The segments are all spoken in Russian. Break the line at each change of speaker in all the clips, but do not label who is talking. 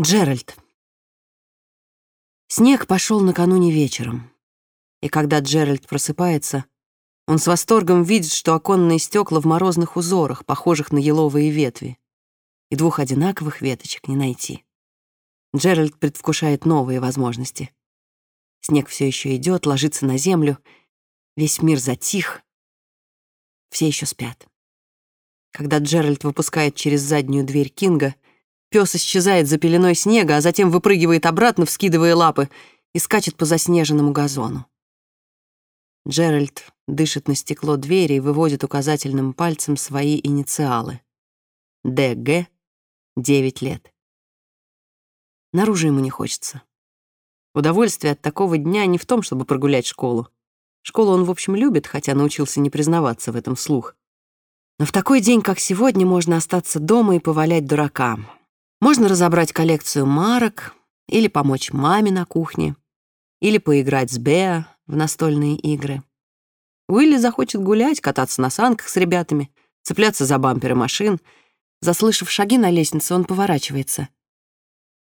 Джеральд. Снег пошел накануне вечером, и когда Джеральд просыпается, он с восторгом видит, что оконные стекла в морозных узорах, похожих на еловые ветви, и двух одинаковых веточек не найти. Джеральд предвкушает новые возможности. Снег все еще идет, ложится на землю, весь мир затих, все еще спят. Когда Джеральд выпускает через заднюю дверь Кинга, Пес исчезает за пеленой снега, а затем выпрыгивает обратно, вскидывая лапы, и скачет по заснеженному газону. Джеральд дышит на стекло двери и выводит указательным пальцем свои инициалы. ДГ, 9 лет. Наружу ему не хочется. Удовольствие от такого дня не в том, чтобы прогулять школу. Школу он, в общем, любит, хотя научился не признаваться в этом вслух. Но в такой день, как сегодня, можно остаться дома и повалять дуракам. Можно разобрать коллекцию марок, или помочь маме на кухне, или поиграть с Беа в настольные игры. Уилли захочет гулять, кататься на санках с ребятами, цепляться за бамперы машин. Заслышав шаги на лестнице, он поворачивается.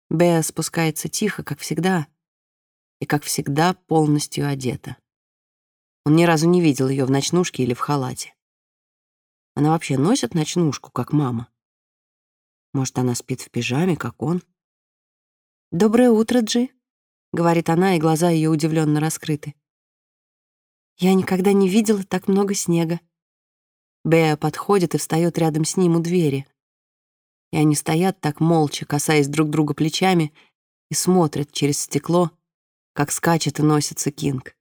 Беа спускается тихо, как всегда, и, как всегда, полностью одета. Он ни разу не видел ее в ночнушке или в халате. Она вообще носит ночнушку, как мама. Может, она спит в пижаме, как он? «Доброе утро, Джи», — говорит она, и глаза ее удивленно раскрыты. «Я никогда не видела так много снега». Беа подходит и встает рядом с ним у двери. И они стоят так молча, касаясь друг друга плечами, и смотрят через стекло, как скачет и носится Кинг.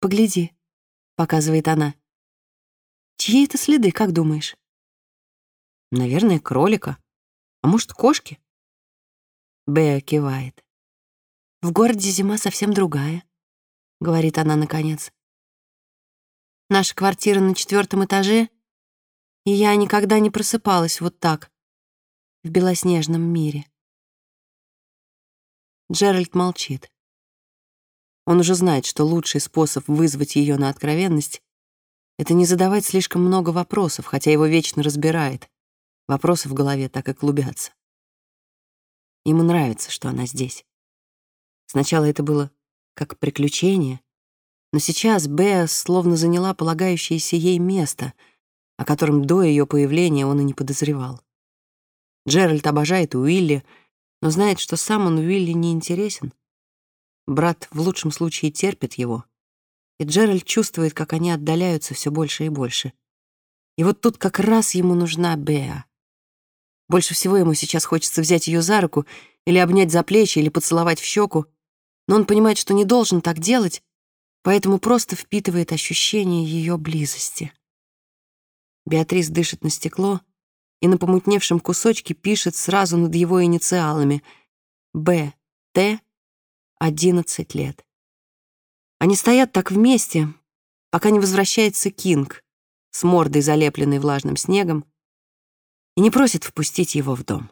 «Погляди», — показывает она. «Чьи это следы, как думаешь?» Наверное, кролика. А может, кошки? Беа кивает. В городе зима совсем другая, говорит она наконец. Наша квартира на четвертом этаже, и я никогда не просыпалась вот так, в белоснежном мире. Джеральд молчит. Он уже знает, что лучший способ вызвать ее на откровенность — это не задавать слишком много вопросов, хотя его вечно разбирает. Вопросы в голове так и клубятся. Ему нравится, что она здесь. Сначала это было как приключение, но сейчас Беа словно заняла полагающееся ей место, о котором до ее появления он и не подозревал. Джеральд обожает Уилли, но знает, что сам он Уилли не интересен. Брат в лучшем случае терпит его, и Джеральд чувствует, как они отдаляются все больше и больше. И вот тут как раз ему нужна Беа. Больше всего ему сейчас хочется взять ее за руку или обнять за плечи, или поцеловать в щеку, но он понимает, что не должен так делать, поэтому просто впитывает ощущение ее близости. Беатрис дышит на стекло и на помутневшем кусочке пишет сразу над его инициалами «Б. Т. 11 лет». Они стоят так вместе, пока не возвращается Кинг с мордой, залепленной влажным снегом, и не просит впустить его в дом.